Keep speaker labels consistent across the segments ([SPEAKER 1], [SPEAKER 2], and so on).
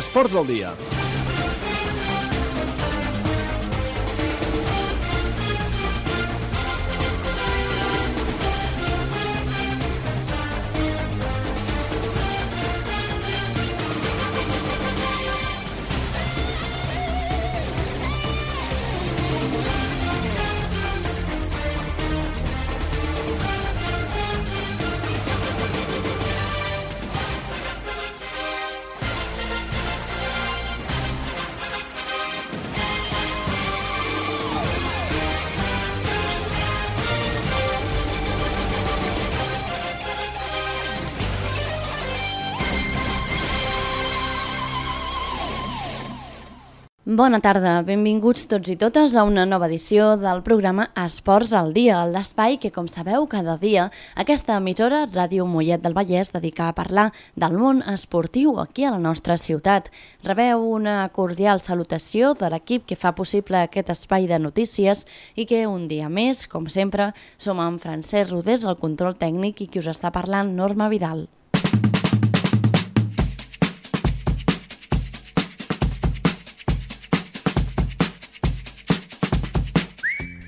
[SPEAKER 1] Esports del dia.
[SPEAKER 2] Bona tarda, benvinguts tots i totes a una nova edició del programa Esports al Dia, l'espai que, com sabeu, cada dia aquesta emissora, Ràdio Mollet del Vallès, dedica a parlar del món esportiu aquí a la nostra ciutat. Rebeu una cordial salutació de l'equip que fa possible aquest espai de notícies i que un dia més, com sempre, som en Francesc Rodés, el control tècnic i qui us està parlant, Norma Vidal.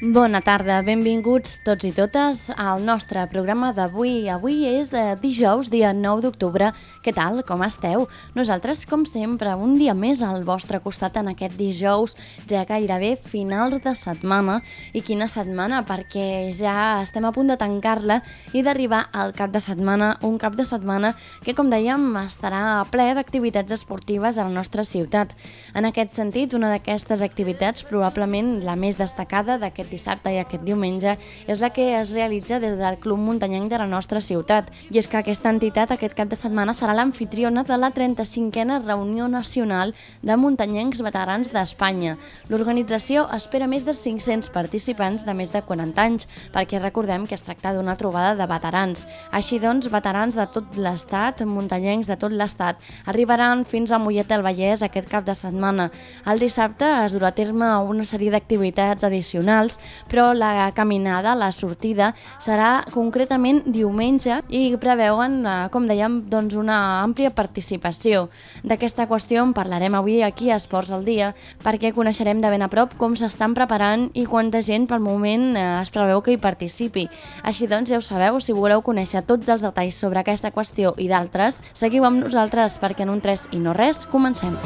[SPEAKER 2] Bona tarda, benvinguts tots i totes al nostre programa d'avui. Avui és eh, dijous, dia 9 d'octubre. Què tal? Com esteu? Nosaltres, com sempre, un dia més al vostre costat en aquest dijous, ja gairebé finals de setmana. I quina setmana, perquè ja estem a punt de tancar-la i d'arribar al cap de setmana, un cap de setmana que, com dèiem, estarà ple d'activitats esportives a la nostra ciutat. En aquest sentit, una d'aquestes activitats, probablement la més destacada d'aquest dissabte i aquest diumenge és la que es realitza des del Club Muntanyenc de la nostra ciutat. I és que aquesta entitat aquest cap de setmana serà l'anfitriona de la 35a Reunió Nacional de Muntanyencs Veterans d'Espanya. L'organització espera més de 500 participants de més de 40 anys, perquè recordem que es tracta d'una trobada de veterans. Així doncs, veterans de tot l'estat, muntanyencs de tot l'estat, arribaran fins a Mollet del Vallès aquest cap de setmana. El dissabte es durà a terme una sèrie d'activitats addicionals però la caminada, la sortida, serà concretament diumenge i preveuen, eh, com dèiem, doncs una àmplia participació. D'aquesta qüestió en parlarem avui aquí a Esports al Dia perquè coneixerem de ben a prop com s'estan preparant i quanta gent pel moment eh, es preveu que hi participi. Així doncs, ja ho sabeu, si voleu conèixer tots els detalls sobre aquesta qüestió i d'altres, seguiu amb nosaltres perquè en un 3 i no res, comencem.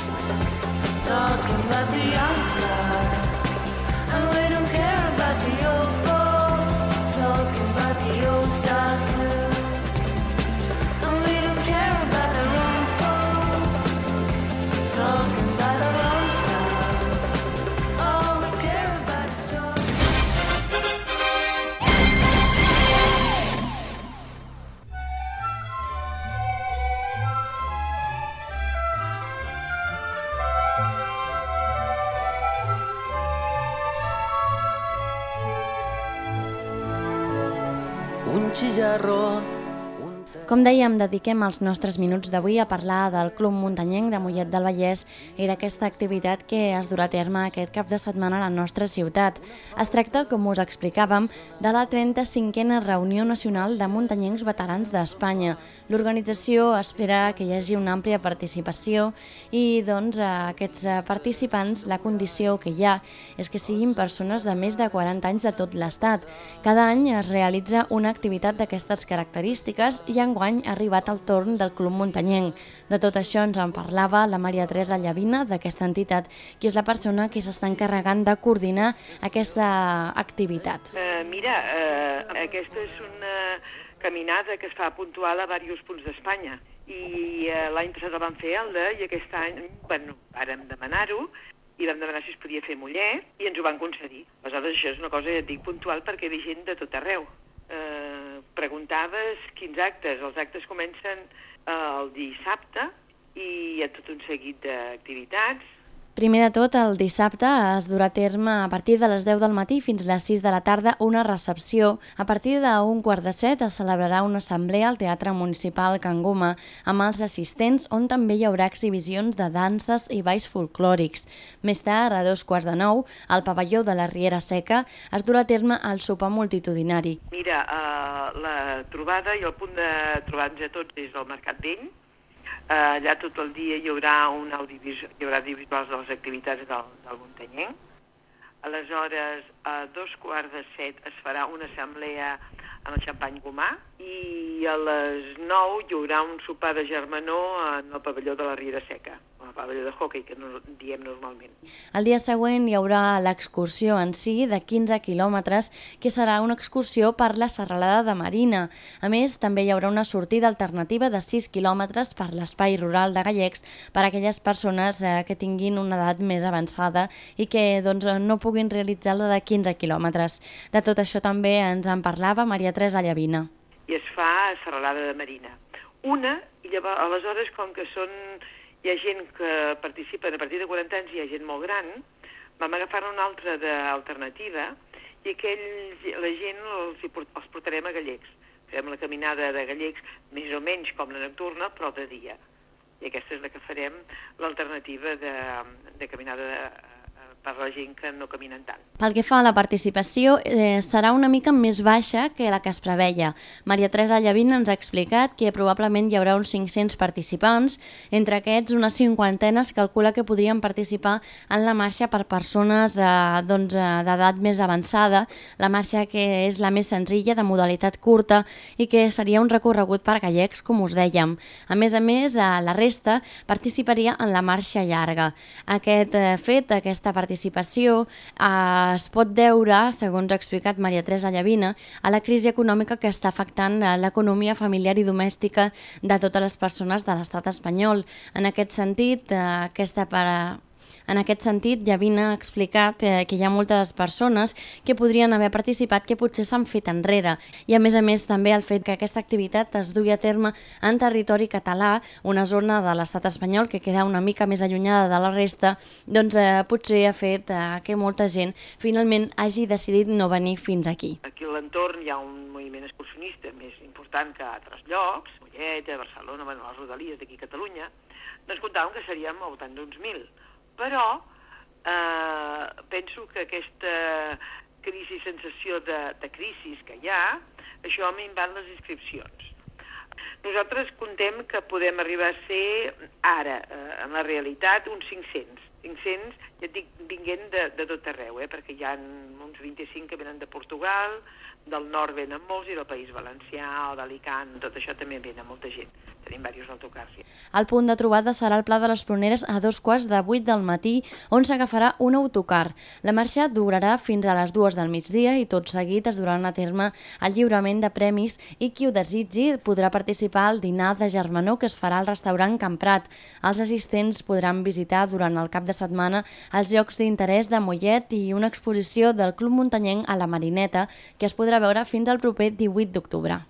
[SPEAKER 2] Talking about the chillarro Com dèiem, dediquem els nostres minuts d'avui a parlar del Club Muntanyenc de Mollet del Vallès i d'aquesta activitat que es durà a terme aquest cap de setmana a la nostra ciutat. Es tracta, com us explicàvem, de la 35a Reunió Nacional de Muntanyencs Veterans d'Espanya. L'organització espera que hi hagi una àmplia participació i doncs, a aquests participants la condició que hi ha és que siguin persones de més de 40 anys de tot l'Estat. Cada any es realitza una activitat d'aquestes característiques i en enguany ha arribat el torn del Club Muntanyenc. De tot això ens en parlava la Maria Teresa Llavina d'aquesta entitat, qui és la persona que s'està encarregant de coordinar aquesta activitat.
[SPEAKER 3] Uh, mira, uh, aquesta és una caminada que es fa puntual a diversos punts d'Espanya i uh, l'any passat el vam fer Alda i aquest any, bueno, vàrem demanar-ho i vam demanar si es podia fer Mollet i ens ho van concedir. Aleshores, això és una cosa, ja et dic, puntual perquè ve gent de tot arreu. Eh, preguntaves quins actes. Els actes comencen eh, el dissabte i hi ha tot un seguit d'activitats
[SPEAKER 2] Primer de tot, el dissabte es durà a terme a partir de les 10 del matí fins a les 6 de la tarda una recepció. A partir d'un quart de set es celebrarà una assemblea al Teatre Municipal Can Goma amb els assistents on també hi haurà exhibicions de danses i balls folclòrics. Més tard, a dos quarts de nou, al pavelló de la Riera Seca es durà a terme el sopar multitudinari.
[SPEAKER 3] Mira, uh, la trobada i el punt de trobar-nos a tots és el Mercat Vell, Eh, allà tot el dia hi haurà un audiovisual, hi haurà audiovisuals de les activitats del, del Muntanyenc. Aleshores, a dos quarts de set es farà una assemblea en el Xampany Gomà i a les nou hi haurà un sopar de germanor en el pavelló de la Riera Seca el pavelló de hockey, que no diem normalment.
[SPEAKER 2] El dia següent hi haurà l'excursió en si de 15 quilòmetres, que serà una excursió per la serralada de Marina. A més, també hi haurà una sortida alternativa de 6 quilòmetres per l'espai rural de Gallecs per a aquelles persones eh, que tinguin una edat més avançada i que doncs, no puguin realitzar la de 15 quilòmetres. De tot això també ens en parlava Maria Teresa Llavina.
[SPEAKER 3] I es fa a Serralada de Marina. Una, i llavors, aleshores, com que són hi ha gent que participa a partir de 40 anys, hi ha gent molt gran, vam agafar una altra d'alternativa i aquells, la gent els, els portarem a Gallecs. Farem la caminada de Gallecs més o menys com la nocturna, però de dia. I aquesta és la que farem, l'alternativa de, de caminada de, per la gent que no caminen tant.
[SPEAKER 2] Pel que fa a la participació, eh, serà una mica més baixa que la que es preveia. Maria Teresa Llavina ens ha explicat que probablement hi haurà uns 500 participants, entre aquests unes cinquantenes es calcula que podrien participar en la marxa per persones eh, doncs, eh, d'edat més avançada, la marxa que és la més senzilla, de modalitat curta, i que seria un recorregut per gallecs, com us dèiem. A més a més, eh, la resta participaria en la marxa llarga. Aquest eh, fet, aquesta participació, participació eh, es pot deure, segons ha explicat Maria Teresa Llavina, a la crisi econòmica que està afectant eh, l'economia familiar i domèstica de totes les persones de l'estat espanyol. En aquest sentit, eh, aquesta para en aquest sentit, Llavina ha explicat eh, que hi ha moltes persones que podrien haver participat que potser s'han fet enrere. I a més a més també el fet que aquesta activitat es dugui a terme en territori català, una zona de l'estat espanyol que queda una mica més allunyada de la resta, doncs eh, potser ha fet eh, que molta gent finalment hagi decidit no venir fins aquí.
[SPEAKER 3] Aquí a l'entorn hi ha un moviment excursionista més important que altres llocs, Mollet, Barcelona, bueno, les rodalies d'aquí a Catalunya, doncs comptàvem que seríem al voltant d'uns mil però eh, penso que aquesta crisi, sensació de, de crisi que hi ha, això ha minvat les inscripcions. Nosaltres contem que podem arribar a ser ara, eh, en la realitat, uns 500. 500, ja et dic, vinguent de, de tot arreu, eh, perquè hi ha uns 25 que venen de Portugal, del nord venen molts i del País Valencià o d'Alicant, tot això també venen molta gent. Tenim diversos autocars.
[SPEAKER 2] El punt de trobada serà el Pla de les Pruneres a dos quarts de vuit del matí, on s'agafarà un autocar. La marxa durarà fins a les dues del migdia i tot seguit es duran a terme el lliurament de premis i qui ho desitgi podrà participar al dinar de germanor que es farà al restaurant Camprat. Els assistents podran visitar durant el cap de setmana els llocs d'interès de Mollet i una exposició del Club Muntanyenc a la Marineta que es podrà veure fins al proper 18 d'octubre.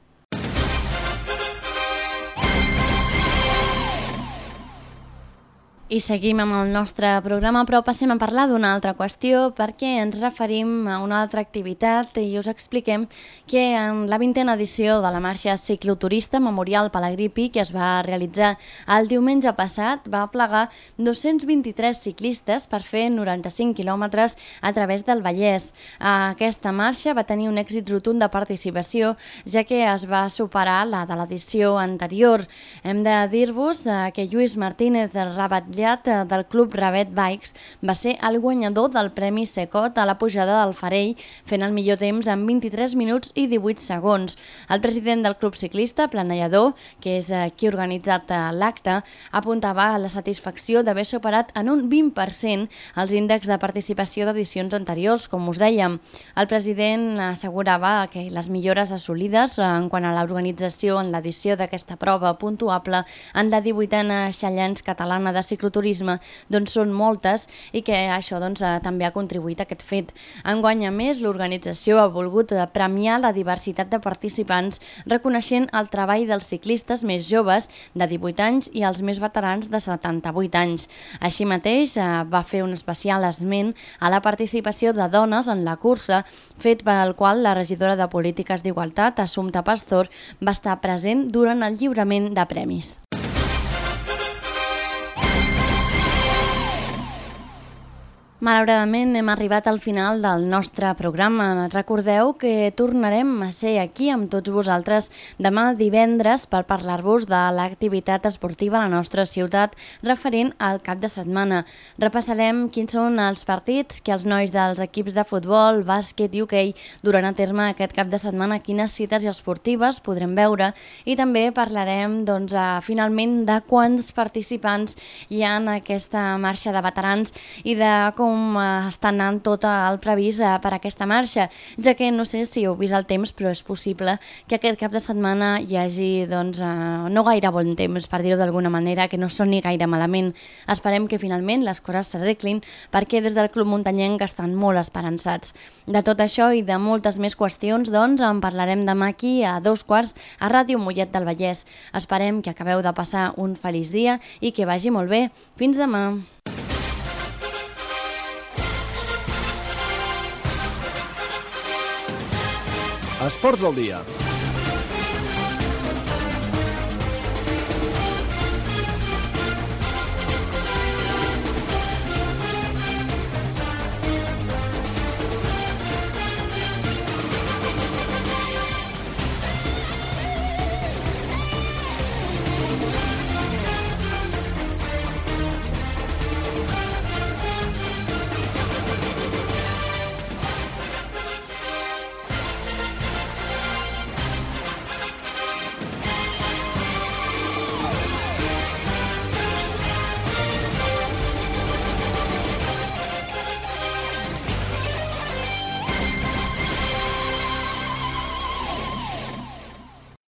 [SPEAKER 2] I seguim amb el nostre programa, però passem a parlar d'una altra qüestió perquè ens referim a una altra activitat i us expliquem que en la vintena edició de la marxa cicloturista Memorial Palagripi, que es va realitzar el diumenge passat, va plegar 223 ciclistes per fer 95 quilòmetres a través del Vallès. Aquesta marxa va tenir un èxit rotund de participació, ja que es va superar la de l'edició anterior. Hem de dir-vos eh, que Lluís Martínez Rabatllà laureat eh, del Club Ravet Bikes va ser el guanyador del Premi Secot a la pujada del Farell, fent el millor temps en 23 minuts i 18 segons. El president del Club Ciclista, Planellador, que és eh, qui ha organitzat eh, l'acte, apuntava a la satisfacció d'haver superat en un 20% els índexs de participació d'edicions anteriors, com us dèiem. El president assegurava que les millores assolides en quant a l'organització en l'edició d'aquesta prova puntuable en la 18a Xallans catalana de cicloturisme cicloturisme doncs són moltes i que això doncs, eh, també ha contribuït a aquest fet. Enguany, a més, l'organització ha volgut eh, premiar la diversitat de participants reconeixent el treball dels ciclistes més joves de 18 anys i els més veterans de 78 anys. Així mateix, eh, va fer un especial esment a la participació de dones en la cursa, fet pel qual la regidora de Polítiques d'Igualtat, Assumpta Pastor, va estar present durant el lliurament de premis. Malauradament hem arribat al final del nostre programa. Recordeu que tornarem a ser aquí amb tots vosaltres demà divendres per parlar-vos de l'activitat esportiva a la nostra ciutat referent al cap de setmana. Repassarem quins són els partits que els nois dels equips de futbol, bàsquet i hoquei duran a terme aquest cap de setmana, quines cites esportives podrem veure i també parlarem doncs, finalment de quants participants hi ha en aquesta marxa de veterans i de com com eh, està anant tot el previst eh, per aquesta marxa, ja que no sé si heu vist el temps, però és possible que aquest cap de setmana hi hagi doncs, eh, no gaire bon temps, per dir-ho d'alguna manera, que no soni gaire malament. Esperem que finalment les coses s'arreglin perquè des del Club Muntanyenc estan molt esperançats. De tot això i de moltes més qüestions, doncs, en parlarem demà aquí a dos quarts a Ràdio Mollet del Vallès. Esperem que acabeu de passar un feliç dia i que vagi molt bé. Fins demà!
[SPEAKER 1] Esports del dia.